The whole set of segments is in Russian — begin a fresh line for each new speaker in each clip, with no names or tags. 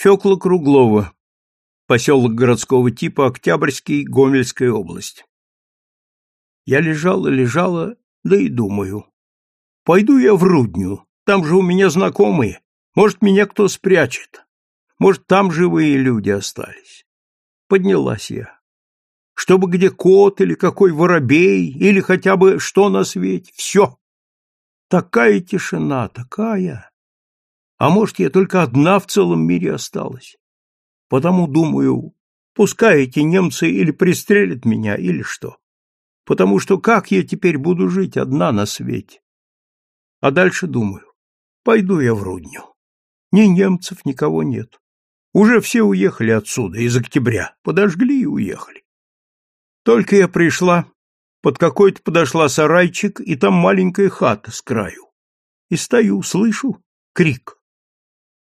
Фёкла Круглова. Поселок городского типа Октябрьский, Гомельская область. Я лежала, лежала, да и думаю. Пойду я в Рудню, там же у меня знакомые. Может, меня кто спрячет. Может, там живые люди остались. Поднялась я. Чтобы где кот или какой воробей, или хотя бы что на свете. Все. Такая тишина, такая. А может, я только одна в целом мире осталась. Потому думаю, пускай эти немцы или пристрелят меня, или что. Потому что как я теперь буду жить одна на свете? А дальше думаю, пойду я в Рудню. Ни немцев, никого нет. Уже все уехали отсюда, из октября. Подожгли и уехали. Только я пришла, под какой-то подошла сарайчик, и там маленькая хата с краю. И стою, слышу крик.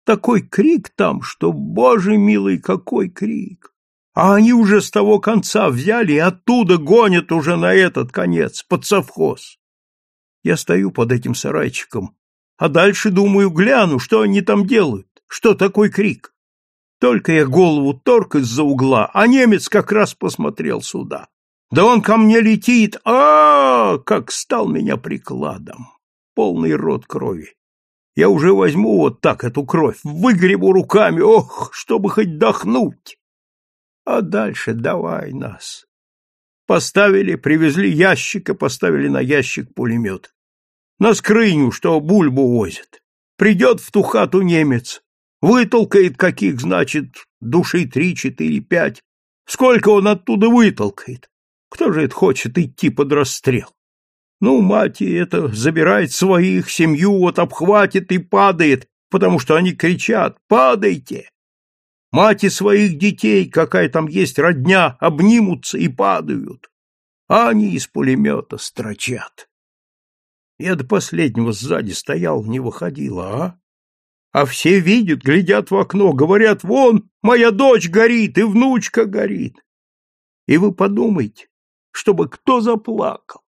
Такой крик там, что, боже милый, какой крик! А они уже с того конца взяли и оттуда гонят уже на этот конец, под совхоз. Я стою под этим сарайчиком, а дальше думаю, гляну, что они там делают, что такой крик. Только я голову торг из-за угла, а немец как раз посмотрел сюда. Да он ко мне летит, а, -а, -а как стал меня прикладом. Полный рот крови. Я уже возьму вот так эту кровь, выгребу руками, ох, чтобы хоть дохнуть. А дальше давай нас. Поставили, привезли ящик и поставили на ящик пулемет. На скрыню, что бульбу возят. Придет в ту хату немец, вытолкает каких, значит, души три, четыре, пять. Сколько он оттуда вытолкает? Кто же это хочет идти под расстрел? Ну, мать это забирает своих, семью вот обхватит и падает, потому что они кричат «Падайте!». Мать своих детей, какая там есть родня, обнимутся и падают, а они из пулемета строчат. Я до последнего сзади стоял, не выходила, а? А все видят, глядят в окно, говорят, вон, моя дочь горит и внучка горит. И вы подумайте, чтобы кто заплакал.